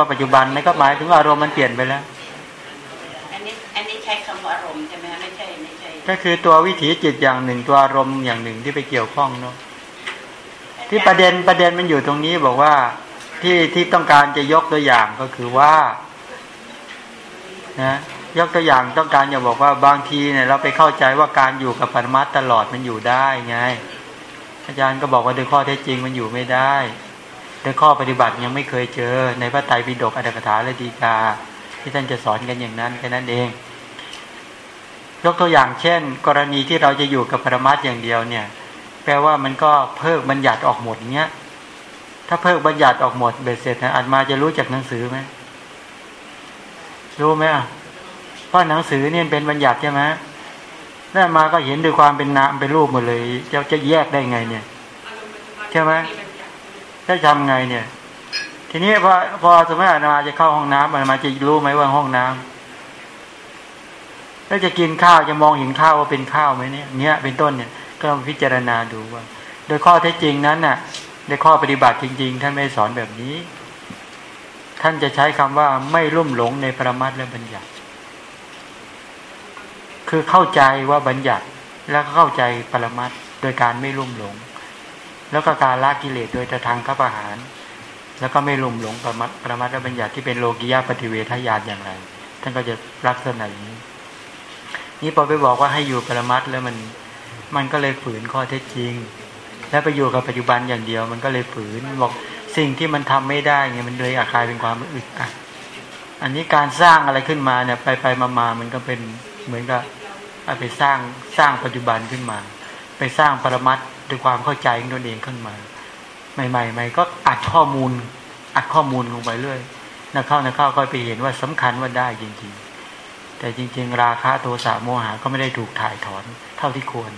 ว่าปัจจุบันไม่ก็หมายถึงอารมณ์มันเปลี่ยนไปแล้ว อันนี้อันนี้ใช้คำว่าอารมณ์ใช่ไหมไม่ใช่ไม่ใช่ ก็คือตัววิถีจิตอย่างหนึ่งตัวอารมณ์อย่างหนึ่งที่ไปเกี่ยวข้องเนาะที่ประเด็นประเด็นมันอยู่ตรงนี้บอกว่าที่ที่ต้องการจะยกตัวอย่างก็คือว่านะยกตัวอย่างต้องการจะบอกว่าบางทีเนี่ยเราไปเข้าใจว่าการอยู่กับปรมัตถ์ตลอดมันอยู่ได้ไง อาจารย์ก็บอกว่าโดยข้อเท็จจริงมันอยู่ไม่ได้ โดยข้อปฏิบัติยังไม่เคยเจอ ในพระไตรปิฎกอัตถกถาและดีกา ที่ท่านจะสอนกันอย่างนั้นแค่นั้นเอง ยกตัวอย่างเช่น กรณีที่เราจะอยู่กับปรมัตถ์อย่างเดียวเนี่ย แปลว่ามันก็เพิกบัญญัติออกหมดเงี้ยถ้าเพิกบัญญัติออกหมดเบ็ดเสร็จนะอาจมาจะรู้จากหนังสือไหมรู้ไหมอะเพราะหนังสือเนี่ยเป็นบัญญัติใช่ไหมแล้วมาก็เห็นด้วยความเป็นนามเป็นรูปหมดเลยจะจะแยกได้ไงเนี่ยใช่ไหม จะทำไงเนี่ย ทีนี้พอพอสมมติอามาจะเข้าห้องน้ำอามาจะรู้ไหมว่าห้องน้ำแล้วจะกินข้าวจะมองเห็นข้าวว่าเป็นข้าวไหมเนี่ยเนี้ยเป็นต้นเนี่ย ก็ลองพิจารณาดูว่า โดยข้อเท็จจริงนั้นน่ะในข้อปฏิบัติจริง ๆ ท่านไม่สอนแบบนี้ ท่านจะใช้คำว่าไม่รุ่มหลงในปรมัตถ์และบัญญัติ คือเข้าใจว่าบัญญัติแล้วก็เข้าใจปรมัตถ์โดยการไม่รุ่มหลง แล้วก็การละกิเลสโดยทางข้าประหาร แล้วก็ไม่ลุ่มหลงปรมัตปรมัตถ์และบัญญัติที่เป็นโลกิยาปฏิเวทญาณอย่างไร ท่านก็จะลักษณะอย่างนี้ นี่พอไปบอกว่าให้อยู่ปรมัตถ์แล้วมันมันก็เลยฝืนข้อเท็จจริง แล้วไปอยู่กับปัจจุบันอย่างเดียว มันก็เลยฝืนบอกสิ่งที่มันทำไม่ได้ไงมันเลยอาคายเป็นความอึดอัดอันนี้การสร้างอะไรขึ้นมาเนี่ยไปไปมามามันก็เป็นเหมือนกับเอาไปสร้างสร้างปัจจุบันขึ้นมา ไปสร้างปรมัตถ์ ด้วยความเข้าใจของตนเองขึ้นมา ใหม่ๆใหม่ก็อัดข้อมูล อัดข้อมูลลงไปเรื่อยนักเข้านักเข้าก็ไปเห็นว่าสำคัญว่าได้จริง ๆ แต่จริง ๆ ราคะโทสะโมหะก็ไม่ได้ถูกถ่ายถอนเท่าที่ควร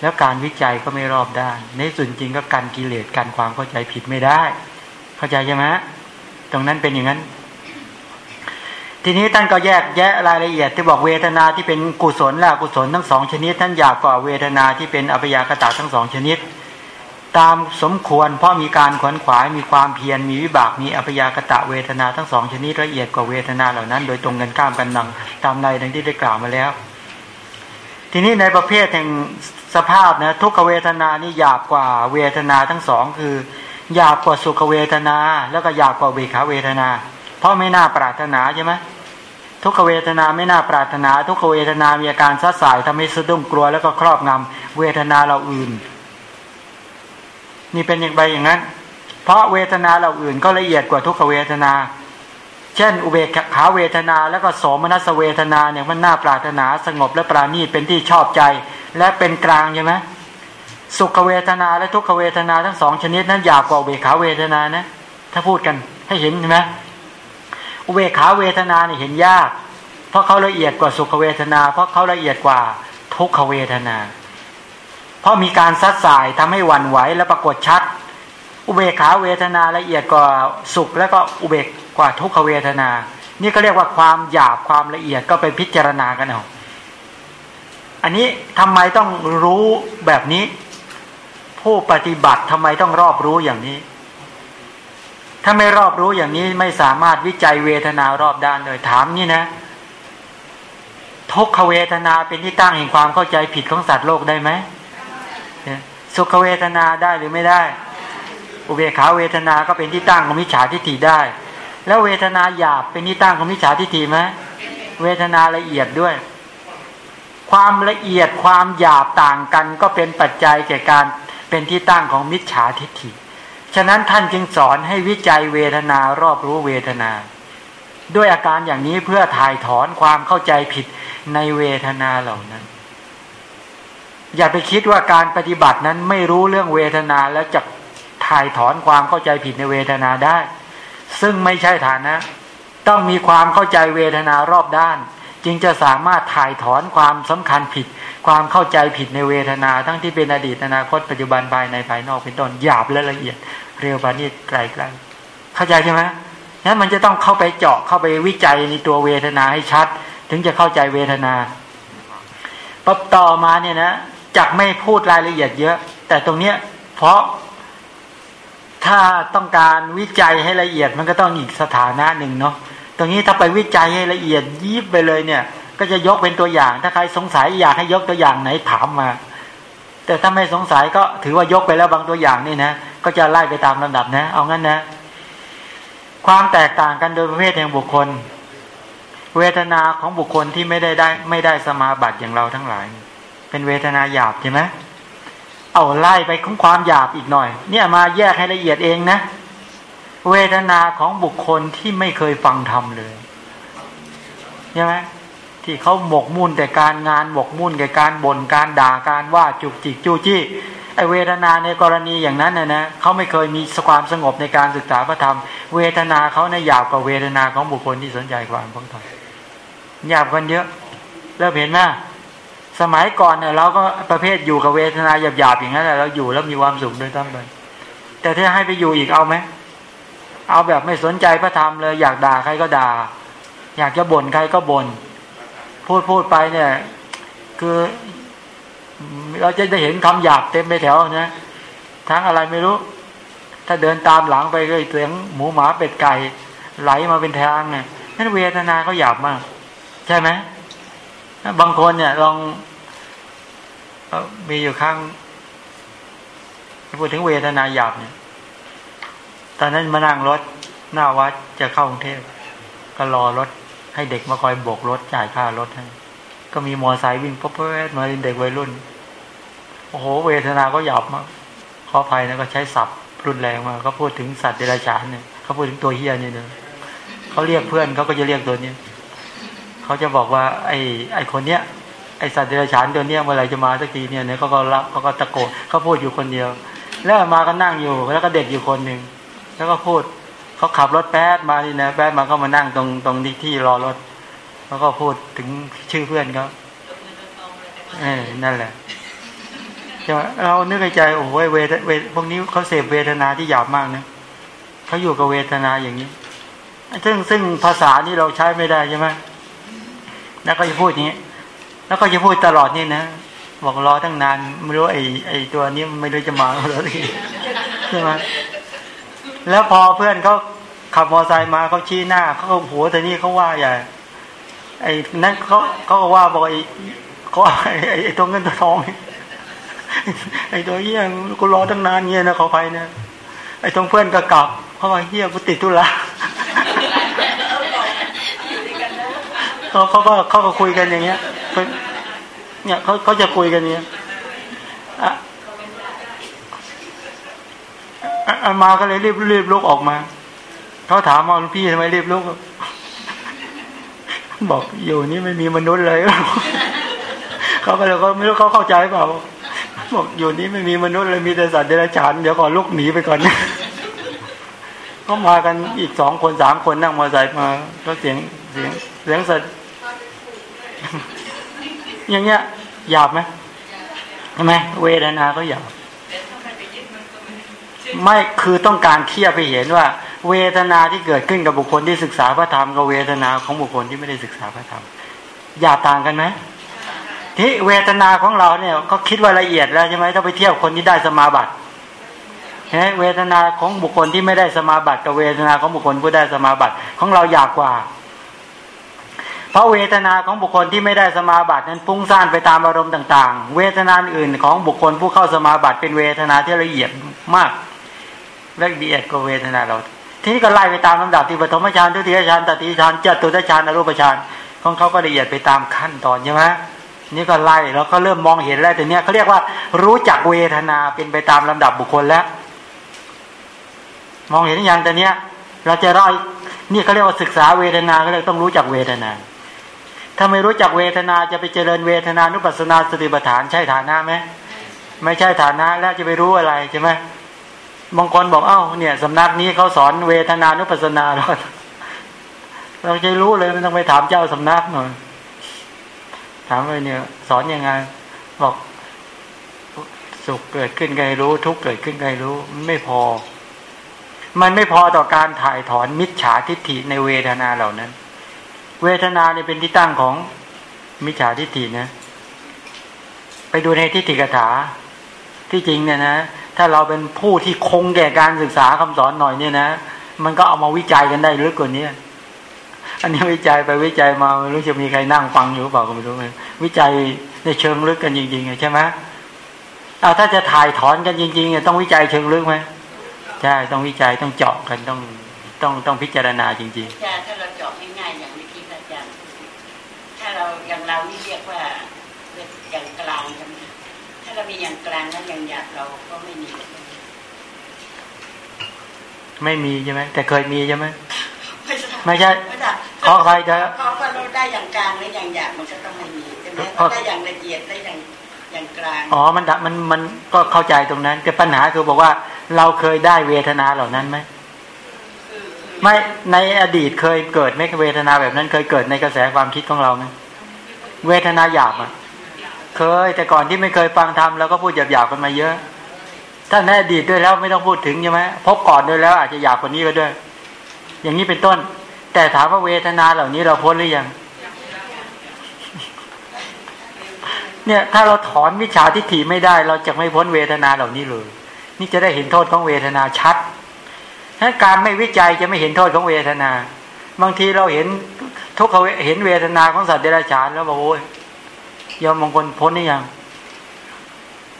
แล้วการวิจัยก็ไม่รอบด้าน ในส่วนจริงก็กันกิเลสกันความเข้าใจผิดไม่ได้ เข้าใจใช่ไหมตรงนั้นเป็นอย่างนั้น ทีนี้ท่านก็แยกแยะรายละเอียดที่บอกเวทนาที่เป็นกุศลและอกุศลทั้งสองชนิด ท่านอยากกว่าเวทนาที่เป็นอภิยากตะทั้งสองชนิด ตามสมควรเพราะมีการขวนขวายมีความเพียรมีวิบากมีอภิยากตะเวทนาทั้งสองชนิดละเอียดกว่าเวทนาเหล่านั้น โดยตรงกันข้ามกันดังตามในดังที่ได้กล่าวมาแล้ว ทีนี้ในประเภทแห่งสภาพนะทุกขเวทนานี่หยาบกว่าเวทนาทั้งสองคือหยาบกว่าสุขเวทนา แล้วก็หยาบกว่าเวขาเวทนา เพราะไม่น่าปรารถนาใช่ไหมทุกขเวทนาไม่น่าปรารถนา ทุกขเวทนามีอาการซัดสายทำให้สะดุ้งกลัวแล้วก็ครอบงำเวทนาเราอื่น นี่เป็นอย่างไรอย่างนั้น เพราะเวทนาเราอื่นก็ละเอียดกว่าทุกขเวทนา เช่น อุเบกขาเวทนาแล้วก็โสมนัสเวทนาเนี่ยมันน่าปรารถนาสงบและปราณีตเป็นที่ชอบใจ และเป็นกลางใช่ไหมสุขเวทนาและทุกขเวทนาทั้งสองชนิดนั้นยาบกว่าเบกขาเวทนานะ ถ้าพูดกันให้เห็นใช่ไหม เบกขาเวทนาเนี่ยเห็นยาก เพราะเขาละเอียดกว่าสุขเวทนา เพราะเขาละเอียดกว่าทุกขเวทนา เพราะมีการซัดสายทำให้หวั่นไหวและปรากฏชัด อุเบกขาเวทนาละเอียดกว่าสุขแล้วก็อุเบกกว่าทุกขเวทนา นี่ก็เรียกว่าความหยาบความละเอียดก็ไปพิจารณากันเอาอันนี้ทำไมต้องรู้แบบนี้ ผู้ปฏิบัติทำไมต้องรอบรู้อย่างนี้ ถ้าไม่รอบรู้อย่างนี้ไม่สามารถวิจัยเวทนารอบด้านเลยถามนี่นะทุกขเวทนาเป็นที่ตั้งแห่งความเข้าใจผิดของสัตว์โลกได้ไหมสุขเวทนาได้หรือไม่ได้ อุเบกขาเวทนาก็เป็นที่ตั้งของมิจฉาทิฏฐิได้ แล้วเวทนาหยาบเป็นที่ตั้งของมิจฉาทิฏฐิไหมเวทนาละเอียดด้วย ความละเอียดความหยาบต่างกันก็เป็นปัจจัยแก่การเป็นที่ตั้งของมิจฉาทิฏฐิ ฉะนั้นท่านจึงสอนให้วิจัยเวทนารอบรู้เวทนา ด้วยอาการอย่างนี้เพื่อถ่ายถอนความเข้าใจผิดในเวทนาเหล่านั้น อย่าไปคิดว่าการปฏิบัตินั้นไม่รู้เรื่องเวทนาแล้วจะถ่ายถอนความเข้าใจผิดในเวทนาได้ ซึ่งไม่ใช่ฐานะ ต้องมีความเข้าใจเวทนารอบด้าน จึงจะสามารถถ่ายถอนความสำคัญผิด ความเข้าใจผิดในเวทนา ทั้งที่เป็นอดีตอนาคตปัจจุบันภายในภายนอกเป็นต้นหยาบและละเอียด เร็วปานี้ไกลไกลเข้าใจใช่ไหมนั้นมันจะต้องเข้าไปเจาะเข้าไปวิจัยในตัวเวทนาให้ชัด ถึงจะเข้าใจเวทนาปั๊บต่อมาเนี่ยนะจักไม่พูดรายละเอียดเยอะ แต่ตรงเนี้ยเพราะถ้าต้องการวิจัยให้ละเอียดมันก็ต้องอีกสถานะหนึ่งเนาะ ตรงนี้ถ้าไปวิจัยให้ละเอียดยิบไปเลยเนี่ย ก็จะยกเป็นตัวอย่าง ถ้าใครสงสัยอยากให้ยกตัวอย่างไหนถามมา แต่ถ้าไม่สงสัยก็ถือว่ายกไปแล้วบางตัวอย่างนี่นะก็จะไล่ไปตามลำดับนะ เอางั้นนะ ความแตกต่างกันโดยประเภทแห่งบุคคล เวทนาของบุคคลที่ไม่ได้ได้ ไม่ได้สมาบัติอย่างเราทั้งหลาย เป็นเวทนาหยาบใช่ไหมเอาไล่ไปของความหยาบอีกหน่อย เนี่ยมาแยกให้ละเอียดเองนะ เวทนาของบุคคลที่ไม่เคยฟังธรรมเลยใช่ไหมที่เขาหมกมุ่นแต่การงานหมกมุ่นกับการบน่นการด่าการว่าจุกจิกจู้จี้ไอเวทนาในกรณีอย่างนั้นนะนะเขาไม่เคยมีความสงบในการศึกษาพระธรรม เวทนาเขาในหยาบกว่าเวทนาของบุคคลที่สนใจความพระธรรมหยาบกันเยอะเริ่มเห็นไหมสมัยก่อนเนี่ยเราก็ประเภทอยู่กับเวทนาหยาบๆอย่างนั้นแหละเราอยู่แล้วมีความสุขโดยตั้งไปแต่ถ้าให้ไปอยู่อีกเอาไหม เอาแบบไม่สนใจพระธรรมเลย อยากด่าใครก็ด่า อยากจะบ่นใครก็บ่นพูดพูดไปเนี่ย คือเราจะได้เห็นคำหยาบเต็มไปแถวนะทั้งอะไรไม่รู้ ถ้าเดินตามหลังไปก็เสียงหมูหมาเป็ดไก่ ไหลมาเป็นทางเนี่ยนั่นเวทนาเขาหยาบมาก ใช่ไหมบางคนเนี่ยลองมีอยู่ข้างพูดถึงเวทนาหยาบเนี่ย ตอนนั้นมานั่งรถหน้าวัดจะเข้ากรุงเทพก็รอรถให้เด็กมาคอยโบกรถจ่ายค่ารถให้ ก็มีมอไซค์วิ่งป๊อปๆมาเด็กวัยรุ่น โอ้โห เวทนาก็หยาบมากขออภัยนะก็ใช้ศัพท์รุนแรงมากเขาพูดถึงสัตว์เดรัจฉานเนี่ยเขาพูดถึงตัวเฮียเนี่ยเนี่ยเขาเรียกเพื่อนเขาก็จะเรียกตัวนี้เขาจะบอกว่าไอ้ไอ้คนเนี้ยไอ้สัตว์เดรัจฉานตัวเนี้ยเมื่อไหร่จะมาสักทีเนี่ยเนี่ยเขาก็รับเขาก็ตะโกนเขาพูดอยู่คนเดียว แล้วมาก็นั่งอยู่แล้วก็เด็กอยู่คนหนึ่ง แล้วก็พูดเขาขับรถแป๊ดมานี่นะแป๊ดมาก็มานั่งตรงตรงที่ที่รอรถ แล้วก็พูดถึงชื่อเพื่อนเขาเออนั่นแหละจะเรานึกในใจโอ้โหเวทเวทพวกนี้เขาเสพเวทนาที่หยาบมากนะเขาอยู่กับเวทนาอย่างนี้ ซึ่งซึ่งภาษานี่เราใช้ไม่ได้ใช่ไหมแล้วก็จะพูดอย่างนี้ แล้วก็จะพูดตลอดนี่นะบอกรอตั้งนานไม่รู้ไอ้ไอ้ตัวนี้ไม่รู้จะมาหรือใช่ไหม แล้วพอเพื่อนเขาขับมอเตอร์ไซค์มาเขาชี้หน้าเขาก็หัวแต่นี่เขาว่าใหญ่ไอ้นั่นเขาเขาก็ว่าบอกไอ้เขาไอ้ไอ้ตัวเงินตัวทองไอ้ตัวเฮี้ยกูรอตั้งนานเงี้ยนะขอไปนะไอ้ตรงเพื่อนก็กลับเพราะว่าเฮี้ยกูติดธุระเขาเขาก็เขาก็คุยกันอย่างเงี้ยเนี่ยเขาเขาจะคุยกันเนี้ยอะ อามาก็เลยรีบรีบลุกออกมาเขาถามว่าพี่ทำไมรีบลุกบอกอยู่นี่ไม่มีมนุษย์เลยเขาก็เลยก็ไม่รู้เขาเข้าใจเปล่าบอกอยู่นี่ไม่มีมนุษย์เลยมีแต่สัตว์เดรัจฉานเดี๋ยวขอลุกหนีไปก่อนเขามากันอีกสองคนสามคนนั่งมอเตอร์ไซค์มา ก็เสียงเสียงเสียงสัตว์อย่างเงี้ยหยาบไหมใช่ไหมเวทนาก็หยาบ ไม่คือต้องการเทียบไปเห็นว่า เวทนาที่เกิดขึ้นกับบุคคลที่ศึกษาพระธรรมกับเวทนาของบุคคลที่ไม่ได้ศึกษาพระธรรม อย่าต่างกันไหมที่เวทนาของเราเนี่ยก็คิดว่าละเอียดแล้วใช่ไหมถ้าไปเทียบคนที่ได้สมาบัติเฮเวทนาของบุคคลที่ไม่ได้สมาบัติกับเวทนาของบุคคลผู้ได้สมาบัติของเราอยากกว่า เพราะเวทนาของบุคคลที่ไม่ได้สมาบัตินั้นฟุ้งซ่านไปตามอารมณ์ต่าง ๆ เวทนาอื่นของบุคคลผู้เข้าสมาบัติเป็นเวทนาที่ละเอียดมาก ละเอียดกว่าเวทนาเรา ทีนี้ก็ไล่ไปตามลำดับที่ปฐมฌานทุติยฌานตติฌานจตุตฌานอรูปฌานของเขาก็ละเอียดไปตามขั้นตอนใช่ไหมนี่ก็ไล่แล้วก็เริ่มมองเห็นแล้วแต่เนี้ยเขาเรียกว่ารู้จักเวทนาเป็นไปตามลำดับบุคคลแล้ว มองเห็นอย่างแต่เนี้ย เราจะร้อยนี่เขาเรียกว่าศึกษาเวทนาก็เลยต้องรู้จักเวทนา ถ้าไม่รู้จักเวทนาจะไปเจริญเวทนานุปัสสนาสติปัฏฐานใช่ฐานะไหมไม่ใช่ฐานะแล้วจะไปรู้อะไรใช่ไหม บางคนบอกเอ้าเนี่ยสำนักนี้เขาสอนเวทนานุปัสสนาเราเราจะรู้เลยไม่ต้องไปถามเจ้าสำนักหน่อยถามเลยเนี่ย สอนยังไง บอกสุขเกิดขึ้นไงรู้ ทุกเกิดขึ้นไงรู้ไม่พอ มันไม่พอต่อการถ่ายถอนมิจฉาทิฏฐิในเวทนาเหล่านั้น เวทนาเนี่ยเป็นที่ตั้งของมิจฉาทิฏฐินะ ไปดูในทิฏฐิกถาที่จริงเนี่ยนะ ถ้าเราเป็นผู้ที่คงแก่การศึกษาคำสอนหน่อยเนี่ยนะ มันก็เอามาวิจัยกันได้ลึกกว่านี้อันนี้วิจัยไปวิจัยมาไม่รู้จะมีใครนั่งฟังอยู่เปล่าก็ไม่รู้เลยวิจัยในเชิงลึกกันจริงๆใช่ไหมเอาถ้าจะถ่ายถอนกันจริงๆต้องวิจัยเชิงลึกไหมใช่ต้องวิจัยต้องเจาะกันต้องต้องต้องพิจารณาจริงๆถ้าเราเจาะง่ายๆอย่างเมื่อกี้อาจารย์ถ้าเราอย่างเรานี่เรียกว่าอย่างกลางใช่ไหมถ้าเรามีอย่างกลางนั้นอย่างหยาบเราก็ไม่มีไม่มีใช่ไหมแต่เคยมีใช่ไหมไม่ใช่ไม่ใช่ไม่ใช่ขอใครจะเพราะว่าเราได้อย่างกลางและอย่างหยาบมันก็ต้องไม่มีใช่ไหมเราได้อย่างละเอียดได้อย่างอย่างกลางอ๋อมันดะมันมันก็เข้าใจตรงนั้น แต่ปัญหาคือบอกว่าเราเคยได้เวทนาเหล่านั้นไหมคือคือไม่ในอดีตเคยเกิดไหมเวทนาแบบนั้น เคยเกิดในกระแสความคิดของเราไหมเวทนาหยาบอะ เคย แต่ก่อนที่ไม่เคยฟังธรรมเราก็พูดหยาบๆกันมาเยอะถ้าในอดีตด้วยแล้วไม่ต้องพูดถึงใช่ไหมพบก่อนด้วยแล้วอาจจะหยาบกว่านี้ก็ด้วย อย่างนี้เป็นต้น แต่ถามว่าเวทนาเหล่านี้เราพ้นหรือยังเนี่ยถ้าเราถอนวิชาทิฏฐิไม่ได้ เราจะไม่พ้นเวทนาเหล่านี้เลย นี่จะได้เห็นโทษของเวทนาชัดถ้าการไม่วิจัยจะไม่เห็นโทษของเวทนา บางทีเราเห็นทุกขเวเห็นเวทนาของสัตว์เดรัจฉานแล้วบอกโอ้ย ยอมมงคลพ้นหรือยัง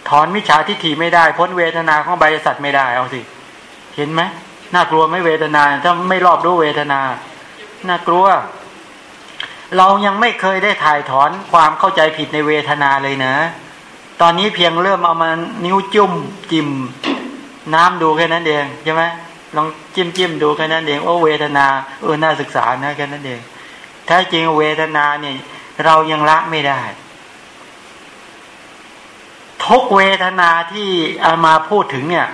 ถอนมิจฉาทิฏฐิไม่ได้ พ้นเวทนาของใบสัตว์ไม่ได้เอาสิ เห็นไหมน่ากลัวไม่เวทนา ถ้าไม่รอบรู้เวทนา น่ากลัว เรายังไม่เคยได้ถ่ายถอนความเข้าใจผิดในเวทนาเลยนะ ตอนนี้เพียงเริ่มเอามานิ้วจุ่มจิ้มน้ำดูแค่นั้นเองใช่ไหมลองจิ้มจิ้มดูแค่นั้นเองโอ้เวทนาเออน่าศึกษานะแค่นั้นเองแท้จริงเวทนาเนี่ย เรายังละไม่ได้ ทุกเวทนาที่อามาพูดถึงเนี่ย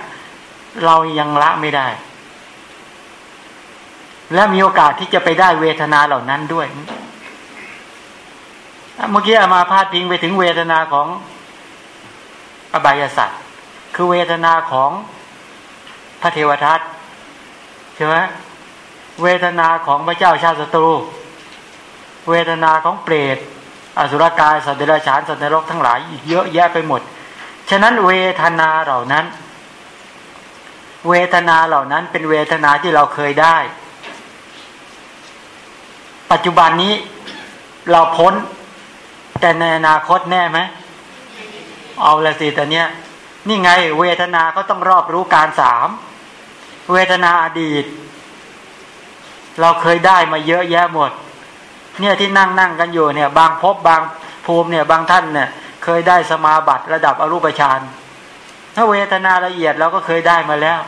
เรายังละไม่ได้ และมีโอกาสที่จะไปได้เวทนาเหล่านั้นด้วย เมื่อกี้อามาพาดพิงไปถึงเวทนาของอบายสัตว์คือเวทนาของพระเทวทัตใช่ไหมเวทนาของพระเจ้าชาติศัตรู เวทนาของเปรตอสุรกายสัตว์เดรัจฉานสัตว์นรกทั้งหลายอีกเยอะแยะไปหมด ฉะนั้นเวทนาเหล่านั้น เวทนาเหล่านั้นเป็นเวทนาที่เราเคยได้ ปัจจุบันนี้เราพ้น แต่ในอนาคตแน่ไหมเอาละสิแต่เนี้ยนี่ไง เวทนาก็ต้องรอบรู้การสามเวทนาอดีต เราเคยได้มาเยอะแยะหมด เนี่ยที่นั่งนั่งกันอยู่เนี่ย บางพบบางภูมิเนี่ย บางท่านเนี่ย ยได้สมาบัติระดับอรูปฌานถ้าเวทนาละเอียดเราก็เคยได้มาแล้ว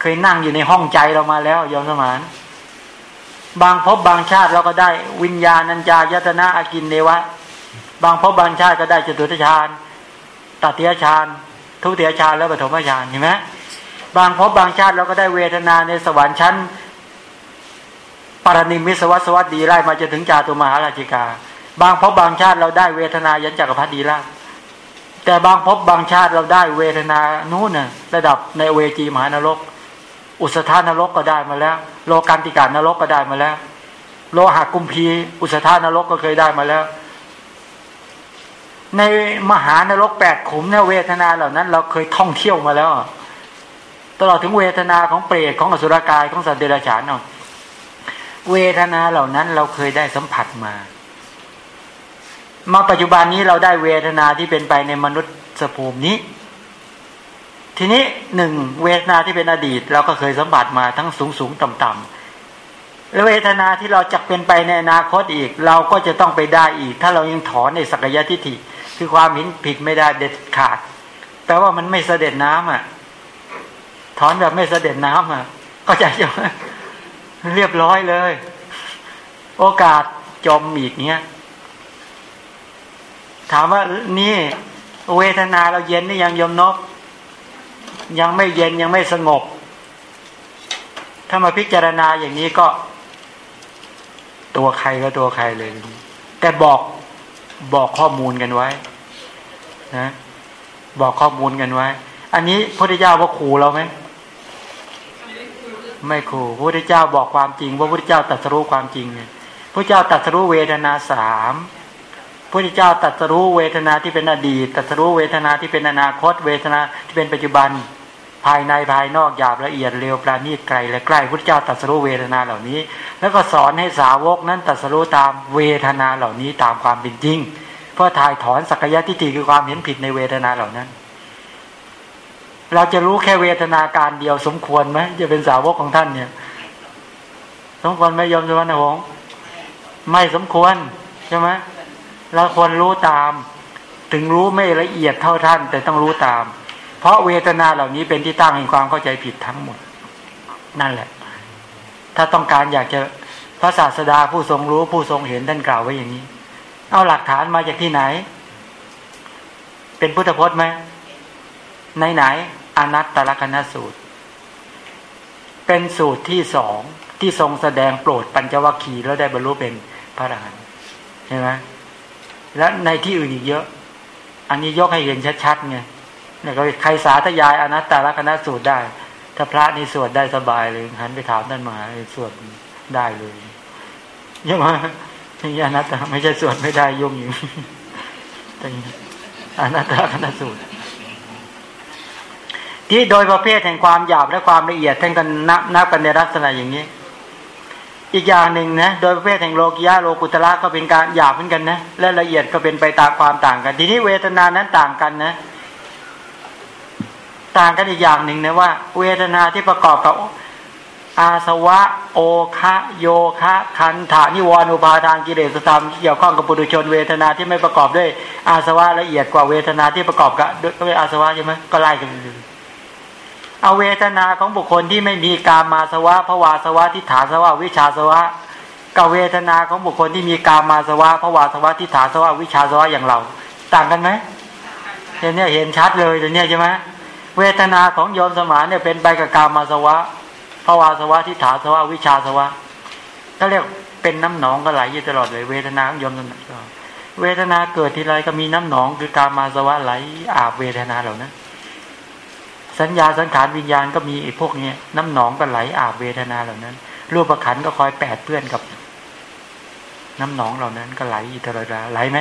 เคยนั่งอยู่ในห้องใจเรามาแล้วยอมสมาน บางพบบางชาติเราก็ได้วิญญาณัญจายตนะอากินเนวะ บางพบบางชาติก็ได้จตุตฌานตัติยฌานทุติยฌานแล้วปฐมฌานเห็นไหมบางพบบางชาติเราก็ได้เวทนาในสวรรค์ชั้นปรนิมิสวัสวัสดีไล่มาจะถึงจาตุมหาราชิกา บางพบบางชาติเราได้เวทนายันจักรพรรดิราช แต่บางพบบางชาติเราได้เวทนานู้นน่ะระดับในเวจีมหานรก อุสธานรกก็ได้มาแล้ว โลกันติการนรกก็ได้มาแล้ว โลหะกุมพีอุสธานรกก็เคยได้มาแล้ว ในมหานรกแปดขุมเนี่ยเวทนาเหล่านั้น เราเคยท่องเที่ยวมาแล้ว ตลอดถึงเวทนาของเปรตของอสุรกายของสัตว์เดรัจฉานเนาะเวทนาเหล่านั้นเราเคยได้สัมผัสมา มาปัจจุบันนี้เราได้เวทนาที่เป็นไปในมนุษย์สภูมินี้ ทีนี้หนึ่งเวทนาที่เป็นอดีต เราก็เคยสัมผัสมาทั้งสูงสูงต่ำต่ำแล้วเวทนาที่เราจะเป็นไปในอนาคตอีก เราก็จะต้องไปได้อีก ถ้าเรายังถอนในสักยะทิฏฐิคือความเห็นผิดไม่ได้เด็ดขาดแปลว่ามันไม่เสด็จน้ำอะ ถอนแบบไม่เสด็จน้ำอะก็จะจะเรียบร้อยเลย โอกาสจมอีกเนี้ย ถามว่านี่เวทนาเราเย็นนี่ยังยมนกยังไม่เย็นยังไม่สงบ ถ้ามาพิจารณาอย่างนี้ก็ ตัวใครก็ตัวใครเลย แต่บอกบอกข้อมูลกันไว้ นะ บอกข้อมูลกันไว้ อันนี้พระพุทธเจ้าว่าขู่เราไหมไม่ขู่พระพุทธเจ้าบอกความจริงว่าพระพุทธเจ้าตรัสรู้ความจริงเนี่ยพระเจ้าตรัสรู้เวทนาสาม พระเจ้าตรัสรู้เวทนาที่เป็นอดีตตรัสรู้เวทนาที่เป็นอนาคต เวทนาที่เป็นปัจจุบัน ภายในภายนอกหยาบละเอียดเร็วปราณีตไกลและใกล้พุทธเจ้าตรัสรู้เวทนาเหล่านี้ แล้วก็สอนให้สาวกนั้นตรัสรู้ตามเวทนาเหล่านี้ตามความเป็นจริง เพื่อถ่ายถอนสักยะทิฏฐิคือความเห็นผิดในเวทนาเหล่านั้น เราจะรู้แค่เวทนาการเดียวสมควรไหมจะเป็นสาวกของท่านเนี่ยสมควรไหมยอมสวรรค์หงไม่สมควรใช่ไหม เราควรรู้ตาม ถึงรู้ไม่ละเอียดเท่าท่าน แต่ต้องรู้ตาม เพราะเวทนาเหล่านี้เป็นที่ตั้งแห่งความเข้าใจผิดทั้งหมด นั่นแหละ ถ้าต้องการอยากจะพระศาสดาผู้ทรงรู้ผู้ทรงเห็นท่านกล่าวไว้อย่างนี้ เอาหลักฐานมาจากที่ไหน เป็นพุทธพจน์ไหมในไหนอนัตตลกนสูตร เป็นสูตรที่สองที่ทรงแสดงโปรดปัญจวัคคีย์แล้วได้บรรลุเป็นพระอรหันต์ใช่ไหม และในที่อื่นอีกเยอะ อันนี้ยกให้เห็นชัดๆไงเนี่ยก็ใครสาธยายอนัตตลกนสูตรได้ ถ้าพระนี่สวดได้สบายเลยหันไปถามท่านมหาสวดได้เลยยังไงนี่อนัตตาไม่ใช่สวดไม่ได้ยุ่งอยู่แต่อนัตตลกนสูตรที่โดยประเภทแห่งความหยาบและความละเอียดท่านกันนับนับกันในลักษณะอย่างนี้ อีกอย่างหนึ่งนะโดยประเภทแห่งโลกิยะโลกุตละก็เป็นการหยาบเหมือนกันนะและละเอียดก็เป็นไปตามความต่างกัน ทีนี้เวทนานั้นต่างกันนะ ต่างกันอีกอย่างหนึ่งนะว่า เวทนาที่ประกอบกับอาสวะ โอคะโยคะคันธานิวรณุปาทานกิเลสธรรมเกี่ยวข้องกับปุถุชนเวทนาที่ไม่ประกอบด้วยอาสวะละเอียดกว่าเวทนาที่ประกอบกับด้วยอาสวะใช่ไหมก็ไล่กันเลย เอาเวทนาของบุคคลที่ไม่มีกามาสวะภวาสวะทิฏฐาสวะวิชาสวะกับเวทนาของบุคคลที่มีกามาสวะภวาสวะทิฏฐาสวะวิชาสวะอย่างเรา ต่างกันไหมเห็นเนี่ยเห็นชัดเลยตัวเนี้ยใช่ไหมเวทนาของโยมสมานเนี่ยเป็นไปกับกามาสวะภวาสวะทิฏฐาสวะวิชาสวะถ้าเรียกเป็นน้ำหนองก็ไหลอยู่ตลอดเลย เวทนาของโยมสมานเวทนาเกิดทีไรก็มีน้ำหนองคือกามาสวะไหลอาบเวทนาเหล่านั้น สัญญาสังขารวิญญาณก็มีไอ้พวกนี้น้ำหนองก็ไหลอาบเวทนาเหล่านั้น รูปประขันก็คอยแปดเพื่อนกับ น้ำหนองเหล่านั้นก็ไหลอยู่ตลอดเวลาไหลไหม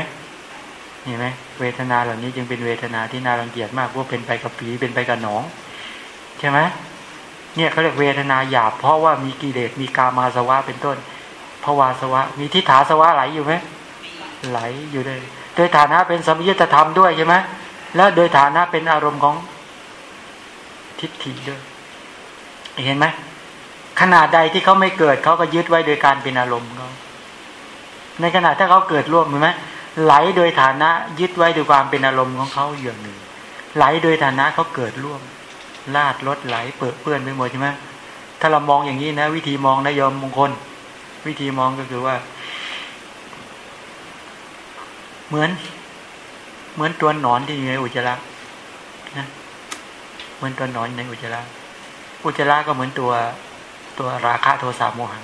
เห็นไหมเวทนาเหล่านี้จึงเป็นเวทนาที่น่ารังเกียจมากว่าเป็นไปกับผีเป็นไปกับหนอง ใช่ไหมเนี่ยเขาเรียกเวทนาหยาบเพราะว่ามีกิเลสมีกามาสวะเป็นต้นภาวาสวะ มีทิฏฐาสวะไหลอยู่ไหมไหลอยู่เลย โดยฐานะเป็นสมยุตธรรมด้วยใช่ไหมแล้วโดยฐานะเป็นอารมณ์ของ ทิฏฐิด้วย เห็นไหมขนาดใดที่เขาไม่เกิดเขาก็ยึดไว้โดยการเป็นอารมณ์เขาในขณะถ้าเขาเกิดร่วมเห็นไหมไหลโดยฐานะยึดไว้โดยความเป็นอารมณ์ของเขาอย่างหนึ่ง ไหลโดยฐานะเขาเกิดร่วม ลาดลดไหลเปื้อเปื้อนไปหมดใช่ไหมถ้าเรามองอย่างนี้นะ วิธีมองนะยอมมงคล วิธีมองก็คือว่า เหมือน เหมือนตัวหนอนที่อยู่ในอุจจาระ เหมือนตัวนอนในอุจจาระอุจจาระก็เหมือนตัวตัวราคะโทสะโมหะ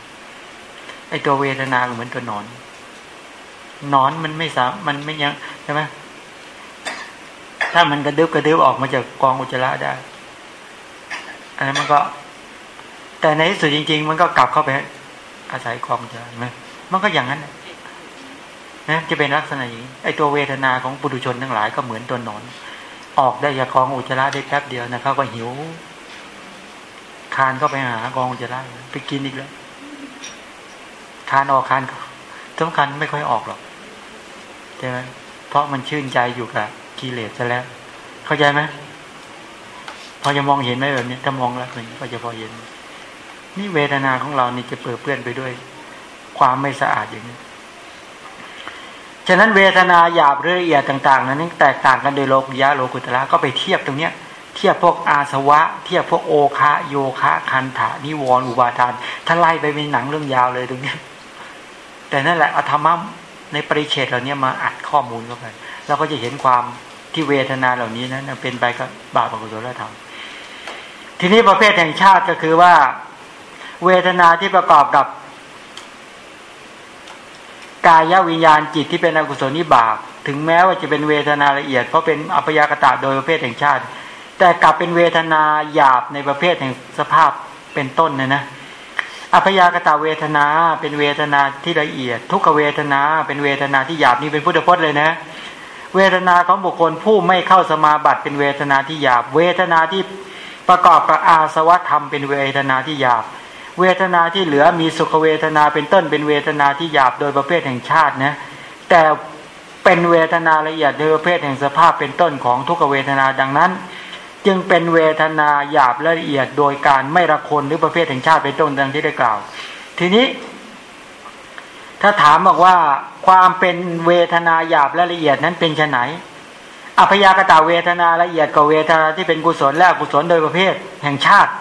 ไอตัวเวทนาเหมือนตัวนอนนอนมันไม่สามมันไม่ยังใช่ไหมถ้ามันกระดึบกระดึบออกมาจากกองอุจจาระได้ อันนั้นมันก็ แต่ในที่สุดจริง ๆ มันก็กลับเข้าไป อาศัยกองอุจจาระไหมมันก็อย่างนั้นนะจะเป็นลักษณะอย่างนี้ไอตัวเวทนาของปุถุชนทั้งหลายก็เหมือนตัวนอน ออกได้จากกองอุจจาระได้แป๊บเดียวนะเขาก็หิว คานก็ไปหากองอุจจาระไปกินอีกแล้ว คานออกคานสำคัญไม่ค่อยออกหรอกใช่ไหมเพราะมันชื่นใจอยู่กับกิเลสซะแล้ว เข้าใจไหมพอจะมองเห็นไหมแบบนี้ถ้ามองแล้วนก็จะพอเห็น นี่เวทนาของเรานี่จะเปื้อเปื้อนไปด้วย ความไม่สะอาดอย่างนี้ ฉะนั้นเวทนาหยาบละเอียดต่าง ๆ นั้นแตกต่างกันโดยโลกยะโลกุตระก็ไปเทียบตรงเนี้ยเทียบพวกอาสวะ เทียบพวกโอคะโยคะคันถานิวรณ์อุบาทานถ้าไล่ไปเป็นหนังเรื่องยาวเลยตรงนี้แต่นั่นแหละอธรรมะในปริเฉดเหล่านี้มาอัดข้อมูลเข้าไปเราก็จะเห็นความที่เวทนาเหล่านี้นั้นเป็นไปกับบาปอกุศลธรรม ทีนี้ประเภทแห่งชาติก็คือว่า เวทนาที่ประกอบกับ กายวิญญาณจิตที่เป็นอกุศลนิบาปถึงแม้ว่าจะเป็นเวทนาละเอียด เพราะเป็นอัพยากตะโดยประเภทแห่งชาติ แต่กลับเป็นเวทนาหยาบในประเภทแห่งสภาพเป็นต้นเนี่ยนะอัพยากตะเวทนาเป็นเวทนาที่ละเอียด ทุกขเวทนาเป็นเวทนาที่หยาบนี่เป็นพุทธพจน์เลยนะ เวทนาของบุคคลผู้ไม่เข้าสมาบัติเป็นเวทนาที่หยาบ เวทนาที่ประกอบกับอาสวะธรรมเป็นเวทนาที่หยาบ เวทนาที่เหลือมีสุขเวทนาเป็นต้นเป็นเวทนาที่หยาบโดยประเภทแห่งชาตินะแต่เป็นเวทนาละเอียดโดยประเภทแห่งสภาพเป็นต้นของทุกเวทนาดังนั้น จึงเป็นเวทนาหยาบละเอียดโดยการไม่ละคนหรือประเภทแห่งชาติเป็นต้นดังที่ได้กล่าว ทีนี้ ถ้าถามบอกว่าความเป็นเวทนาหยาบและละเอียดนั้นเป็นไนอัพยากตาเวทนาละเอียดกว่าเวทนาที่เป็นกุศลและกุศลโดยประเภทแห่งชาติ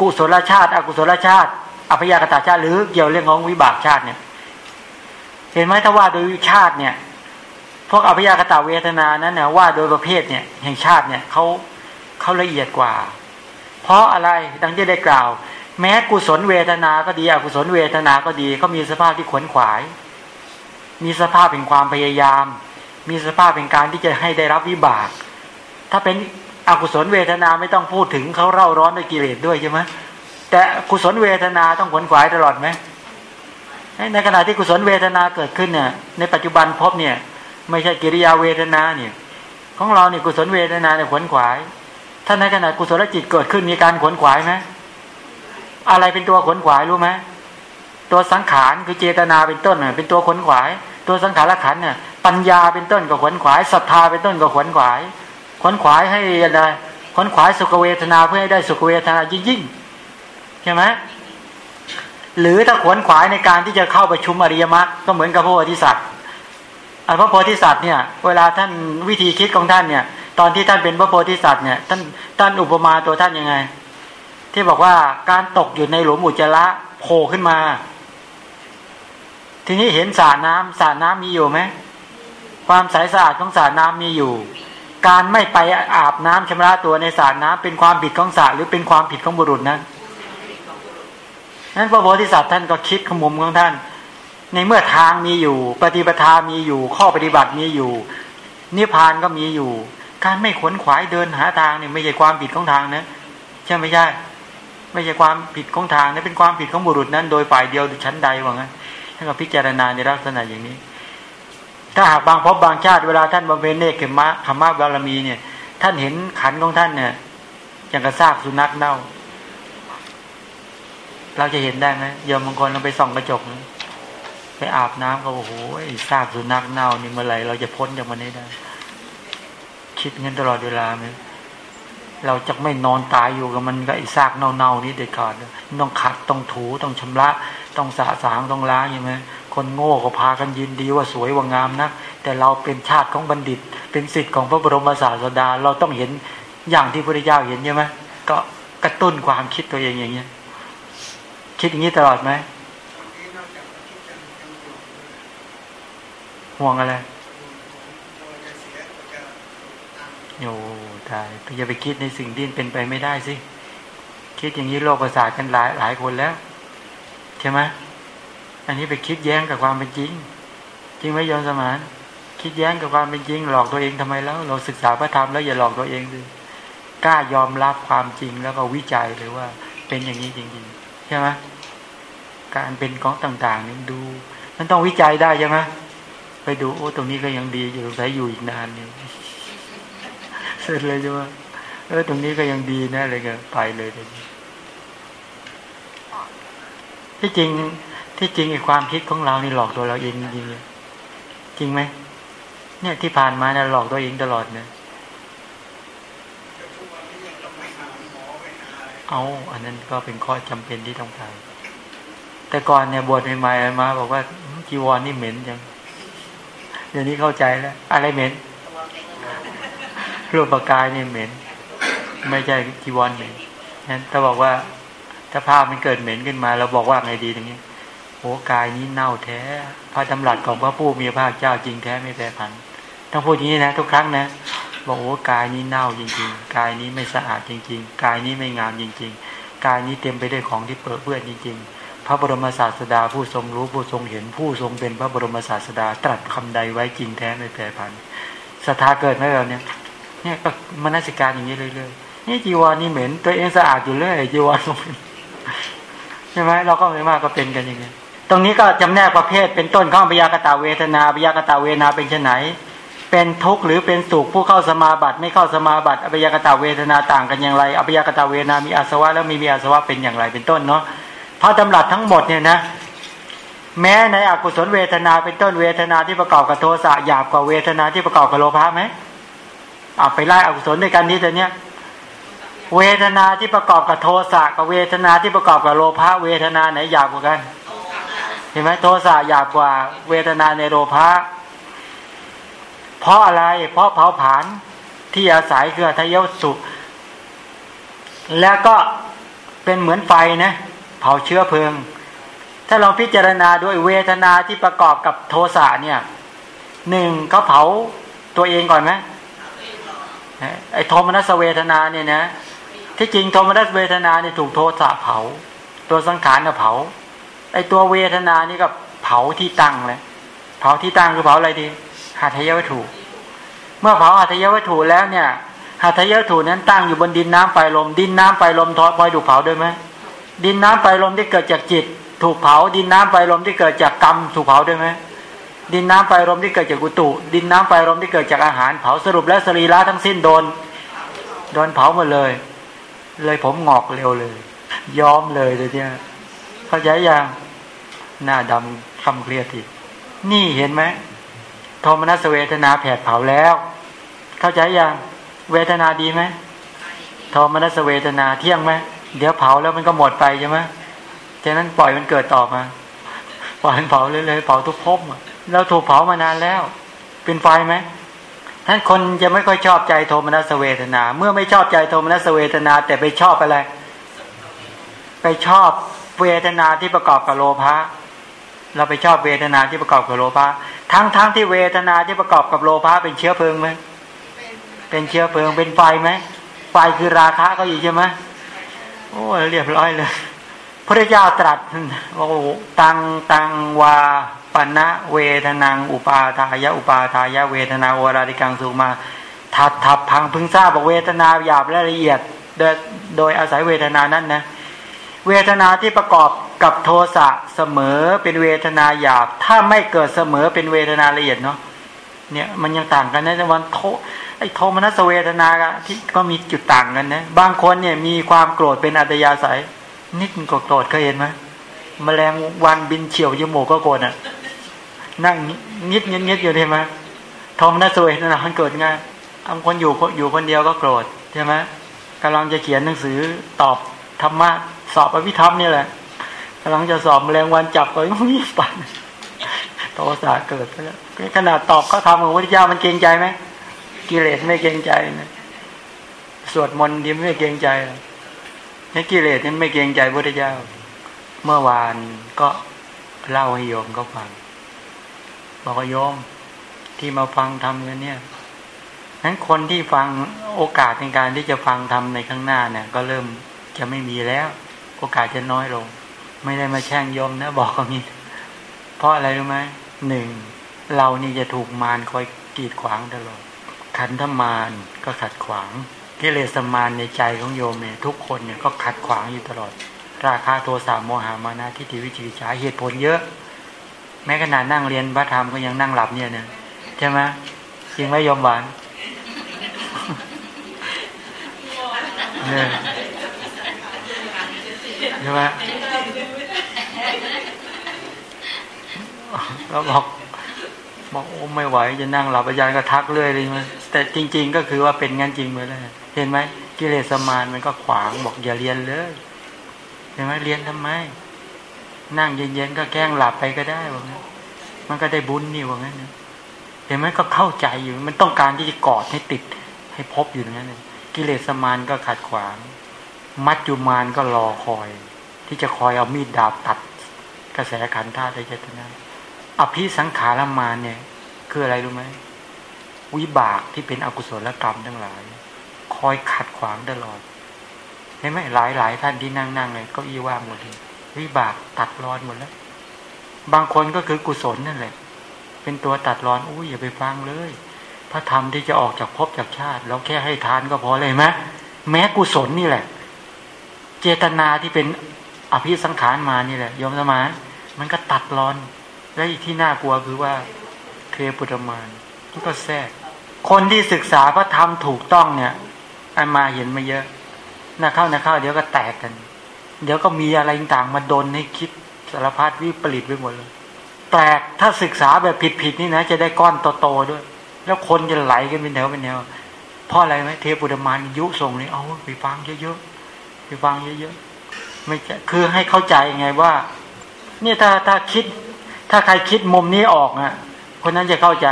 กุศลชาติ อกุศลชาติอัพยากตาชาติ หรือเกี่ยวเรื่องของวิบากชาติเนี่ย เห็นไหมถ้าว่าโดยชาติเนี่ย พวกอภิยากตาเวทนานั้นเนี่ยว่าโดยประเภทเนี่ยแห่งชาติเนี่ยเขาเขาละเอียดกว่า เพราะอะไรดังที่ได้กล่าว แม้กุศลเวทนา ก็ดีอกุศลเวทนาก็ดีเขามีสภาพที่ขวนขวาย มีสภาพเป็นความพยายาม มีสภาพเป็นการที่จะให้ได้รับวิบาก ถ้าเป็น อกุศลเวทนาไม่ต้องพูดถึงเขาเร่าร้อนด้วยกิเลสด้วยใช่ไหมแต่กุศลเวทนาต้องขวนขวายตลอดไหมในขณะที่กุศลเวทนาเกิดขึ้นเนี่ย ในปัจจุบันพบเนี่ย ไม่ใช่กิริยาเวทนาเนี่ย ของเราเนี่ยกุศลเวทนาเนี่ยขวนขวาย ถ้าในขณะกุศลจิตเกิดขึ้นมีการขวนขวายไหมอะไรเป็นตัวขวนขวายรู้ไหมตัวสังขารคือเจตนาเป็นต้นเป็นตัวขวนขวาย ตัวสังขารขันเนี่ยปัญญาเป็นต้นก็ขวนขวายศรัทธาเป็นต้นก็ขวนขวาย ขวนขวายให้อะไรขวนขวายสุขเวทนาเพื่อให้ได้สุขเวทนายิ่งยิ่งใช่ไหมหรือถ้าขวนขวายในการที่จะเข้าประชุมอริยมรรคก็เหมือนกับพระโพธิสัตว์พระโพธิสัตว์เนี่ย เวลาท่านวิธีคิดของท่านเนี่ย ตอนที่ท่านเป็นพระโพธิสัตว์เนี่ยท่านท่านอุปมาตัวท่านยังไง ที่บอกว่าการตกอยู่ในหลุมอุจจาระโผล่ขึ้นมา ทีนี้เห็นสระน้ำสระน้ำมีอยู่ไหมความใสสะอาดของสระน้ำมีอยู่ การไม่ไปอาบน้ำชำระตัวในสระน้ำเป็นความผิดของสระหรือเป็นความผิดของบุรุษนั้นนั้นพระโพธิสัตว์ท่านก็คิดขมุมของท่าน ในเมื่อทางมีอยู่ ปฏิปทามีอยู่ ข้อปฏิบัติมีอยู่ นิพพานก็มีอยู่ การไม่ขวนขวายเดินหาทางเนี่ยไม่ใช่ความผิดของทางนะใช่ไม่ใช่ไม่ใช่ความผิดของทางนะเป็นความผิดของบุรุษนั้น โดยฝ่ายเดียวชั้นใดว่างั้นท่านก็พิจารณาในลักษณะอย่างนี้ ถ้าหากบางพบบางชาติเวลาท่านบำเพ็ญเนกเขมะธรรมะบารมีเนี่ย ท่านเห็นขันของท่านเนี่ยอย่างกระซากสุนัขเน่า เราจะเห็นได้ไหมยมบางคนเราไปส่องกระจกไปอาบน้ำก็โอ้โหซากสุนัขเน่านี่เมื่อไหร่เราจะพ้นจากมันได้ คิดเงินตลอดเวลาไหมเราจะไม่นอนตายอยู่กับมันก็ไอ้ซากเน่าๆนี้เด็ดขาดต้องขัดต้องถูต้องชำระ ต้องสะสางต้องล้างใช่ไหม คนโง่ก็พากันยินดีว่าสวยว่างามนะแต่เราเป็นชาติของบัณฑิต เป็นสิทธิ์ของพระบรมศาสดา เราต้องเห็นอย่างที่พระเจ้าเห็นใช่ไหมก็กระตุ้นความคิดตัวเองอย่างเงี้ย คิดอย่างนี้ตลอดไหมห่วงอะไรโย่ตายอย่าไปคิดในสิ่งที่เป็นไปไม่ได้สิ คิดอย่างนี้โลกประสาทกันหลายหลายคนแล้ว ใช่ไหม อันนี้ไปคิดแย้งกับความเป็นจริง จริงไหมยอมสมาน คิดแย้งกับความเป็นจริง หลอกตัวเองทำไมแล้ว เราศึกษาพระธรรมแล้วอย่าหลอกตัวเองดิกล้ายอมรับความจริงแล้วก็วิจัยเลยว่า เป็นอย่างนี้จริงๆใช่ไหมการเป็นของต่างๆนี่ดู มันต้องวิจัยได้ใช่ไหมไปดูโอ้ตรงนี้ก็ยังดีอยู่ใช้อยู่อีกนานนี่เสร็จเลยใช่ไหมเออตรงนี้ก็ยังดีนะอะไรเงี้ยไปเลยที่จริง ที่จริงไอ้ความคิดของเรานี่หลอกตัวเราเองจริงจริงไหมเนี่ยที่ผ่านมาเนี่ยหลอกตัวเองตลอดเนี่ยเอา อันนั้นก็เป็นข้อจำเป็นที่ต้องทำแต่ก่อนเนี่ยบวชใหม่ๆมาบอกว่าจีวรนี่เหม็นจังเดี๋ยวนี้เข้าใจแล้ว อะไรเหม็นรูปกายนี่เหม็น ไม่ใช่จีวรเหม็นนั้นถ้าบอกว่าถ้าภาพมันเกิดเหม็นขึ้นมาเราบอกว่าไงดีตรงนี้ โอ้กายนี้เน่าแท้ พระดำรัสของพระผู้มีพระเจ้าจริงแท้ไม่แปรผันต้องพูดอย่างนี้นะทุกครั้งนะบอกโอ้กายนี้เน่าจริง ๆ กายนี้ไม่สะอาดจริง ๆ กายนี้ไม่งามจริง ๆ กายนี้เต็มไปด้วยของที่เปื้อนเปื้อนจริง ๆ พระบรมศาสดาผู้ทรงรู้ผู้ทรงเห็นผู้ทรงเป็นพระบรมศาสดาตรัสคำใดไว้จริงแท้ไม่แปรผันศรัทธาเกิดไหมเราเนี่ยเนี่ยก็มนสิการอย่างนี้เรื่อยๆนี่จีวรนี่เหม็นตัวเองสะอาดอยู่เรื่อยจีวรใช่ไหมเราก็ไม่มากก็เป็นกันอย่างนี้ ตรงนี้ก็จำแนกประเภทเป็นต้นข้องปยากตาเวทนาปยากตาเวนาเป็นชนไหนเป็นทุกข์หรือเป็นสุขผู้เข้าสมาบัติไม่เข้าสมาบัติอภิยกตาเวทนาต่างกันอย่างไรอภิยกตาเวนามีอาสวะแล้วมีมีอาสวะเป็นอย่างไรเป็นต้นเนาะพระตำรับทั้งหมดเนี่ยนะแม้ในอกุศลเวทนาเป็นต้นเวทนาที่ประกอบกับโทสะหยาบกว่าเวทนาที่ประกอบกับโลภะไหมเอาไปไล่อกุศลด้วยกันนี้แต่เนี้ยเวทนาที่ประกอบกับโทสะกับเวทนาที่ประกอบกับโลภะเวทนาไหนหยาบกว่ากัน เห็นไหมโทสะหยาบกว่าเวทนาในโลภะเพราะอะไร เพราะเผาผลาญที่อาศัยคือทายสุแล้วก็เป็นเหมือนไฟนะเผาเชื้อเพลิง ถ้าลองพิจารณาด้วยเวทนาที่ประกอบกับโทสะเนี่ยหนึ่งเขาเผาตัวเองก่อนไหมไอ้โทมนัสเวทนาเนี่ยนะ ที่จริงโทมนัสเวทนาเนี่ยถูกโทสะเผา ตัวสังขารก็เผา ไอตัวเวทนานี่ก็เผาที่ตั้งเลยเผาที่ตั้งคือเผาอะไรดีหาทายวัตถุ เมื่อเผาหาทายวัตถุแล้วเนี่ยหาทายวัตถุนั้นตั้งอยู่บนดินน้ำไฟลม ดินน้ำไฟลมทอดพลอยถูกเผาด้วยไหมดินน้ำไฟลมที่เกิดจากจิต ถูกเผา ดินน้ำไฟลมที่เกิดจากกรรมถูกเผาด้วยไหมดินน้ำไฟลมที่เกิดจากกุตุ ดินน้ำไฟลมที่เกิดจากอาหาร เผาสรุปแล้วสรีระทั้งสิ้นโดน โดนเผาหมดเลย เลยผมงอกเร็วเลย ยอมเลยเลยเนี่ยเข้าใจยัง หน้าดำคำเครียดทีนี่เห็นไหมโทมนัสเวทนาแผดเผาแล้ว เข้าใจยังเวทนาดีไหมโทมนัสเวทนาเที่ยงไหมเดี๋ยวเผาแล้วมันก็หมดไปใช่ไหมฉะนั้นปล่อยมันเกิดต่อมาปล่อยมันเผาเลยเลยเผาทุกภพเราถูกเผามานานแล้ว เป็นไฟไหมท่านคนจะไม่ค่อยชอบใจโทมนัสเวทนา เมื่อไม่ชอบใจโทมนัสเวทนา แต่ไปชอบอะไร ไปชอบเวทนาที่ประกอบกับโลภะ เราไปชอบเวทนาที่ประกอบกับโลภะทั้งทั้งที่เวทนาที่ประกอบกับโลภะเป็นเชื้อเพลิงไหมเป็นเชื้อเพลิงเป็นไฟไหมไฟคือราคะก็อยู่ใช่ไหมโอ้เรียบร้อยเลยพระเจ้าตรัสว่าตังตังวาปณะเวทนังอุปาทายะอุปาทายะเวทนาวราดิกังสุมาทัดทับพังพึงทราบบอกเวทนาหยาบและละเอียด โดยโดยอาศัยเวทนานั้นนะ เวทนาที่ประกอบกับโทสะเสมอเป็นเวทนาหยาบ ถ้าไม่เกิดเสมอเป็นเวทนาละเอียดเนาะเนี่ยมันยังต่างกันนะวันโทไอ้โทมนัสเวทนาที่ก็มีจุดต่างกันนะบางคนเนี่ยมีความโกรธเป็นอัตยาศัย นิดก็โกรธเคยเห็นไหมแมลงวันบินเฉียวจมูกก็โกรธอะ นั่งนิดเงี้ยเงี้ยอยู่ใช่ไหมโทมนัสเวทนามันเกิดง่ายบางคนอยู่อยู่คนเดียวก็โกรธใช่ไหมกำลังจะเขียนหนังสือตอบธรรมะ สอบอภิธรรมนี่แหละกำลังจะสอบแมลงวันจับไปมีปันโทสะเกิดไปแล้วขนาดตอบเขาทำของพระเจ้ามันเกรงใจไหมกิเลสไม่เกรงใจนะสวดมนต์ดีไม่เกรงใจนี่กิเลสนี่ไม่เกรงใจพระเจ้า เมื่อวานก็เล่าให้โยมเขาฟัง บอกว่าโยมที่มาฟังทำกันเนี่ยนั้นคนที่ฟังโอกาสในการที่จะฟังทำในข้างหน้าเนี่ย ก็เริ่มจะไม่มีแล้ว โอกาสจะน้อยลง ไม่ได้มาแช่งยมนะ บอกอย่างนี้ เพราะอะไรรู้ไหมหนึ่งเรานี่จะถูกมารคอยกีดขวางตลอดขันธมารก็ขัดขวางกิเลสมารในใจของโยมเนี่ยทุกคนเนี่ยก็ขัดขวางอยู่ตลอด ราคาโทสะโมหามานะทิฏฐิวิจิกิจฉาเหตุผลเยอะ แม้ขนาดนั่งเรียนพระธรรมก็ยังนั่งหลับเนี่ยเนี่ยใช่ไหมจริงไหมโยมหวานเนี่ย ใช่ไหมเราบอกบอกโอ้ไม่ไหวจะนั่งหลับอาจารย์ก็ทักเรื่อยเลยมันแต่จริง ๆ ก็คือว่าเป็นงั้นจริงเลยเห็นไหมกิเลสมารมันก็ขวางบอกอย่าเรียนเลยเห็นไหมเรียนทำไม นั่งเย็นๆก็แกล้งหลับไปก็ได้บอกงั้นมันก็ได้บุญนี่ว่างั้นเห็นไหมก็เข้าใจอยู่ มันต้องการที่จะกอดให้ติดให้พบอยู่อย่างนั้นกิเลสมารก็ขัดขวาง มัจจุมารก็รอคอย ที่จะคอยเอามีดดาบตัดกระแสขันธ์ธาตุในเจตนาอภิสังขารมานเนี่ย คืออะไรรู้ไหมวิบากที่เป็นอกุศลกรรมทั้งหลาย คอยขัดขวางตลอดเห็นไหมหลายหลายท่านที่นั่งนั่งเลยก็อีว่างหมดเลยวิบากตัดรอนหมดแล้ว บางคนก็คือกุศลนั่นแหละ เป็นตัวตัดรอนอุ้ยอย่าไปฟังเลย พระธรรมที่จะออกจากภพจากชาติ เราแค่ให้ทานก็พอเลยไหมแม้กุศลนี่แหละ เจตนาที่เป็นอภิสังขารมานี่แหละยมสมานมันก็ตัดรอน และอีกที่น่ากลัวคือว่าเคปุตมานมันก็แทรก คนที่ศึกษาพระธรรมถูกต้องเนี่ยอันมาเห็นมาเยอะน่าเข้าน่าเข้า เดี๋ยวก็แตกกัน เดี๋ยวก็มีอะไรต่างมาดนให้คิดสารพัดวิปริตไปหมดเลย แตกถ้าศึกษาแบบผิดๆนี่นะจะได้ก้อนโตๆด้วย แล้วคนจะไหลกันเป็นแถวเป็นแนวเพราะอะไรไหมเทพุทมานยุส่งนี่เอาไปฟังเยอะๆ ไปฟังเยอะๆไม่ใช่คือให้เข้าใจไงว่า เนี่ยถ้าถ้าคิด ถ้าใครคิดมุมนี้ออกอะ คนนั้นจะเข้าใจ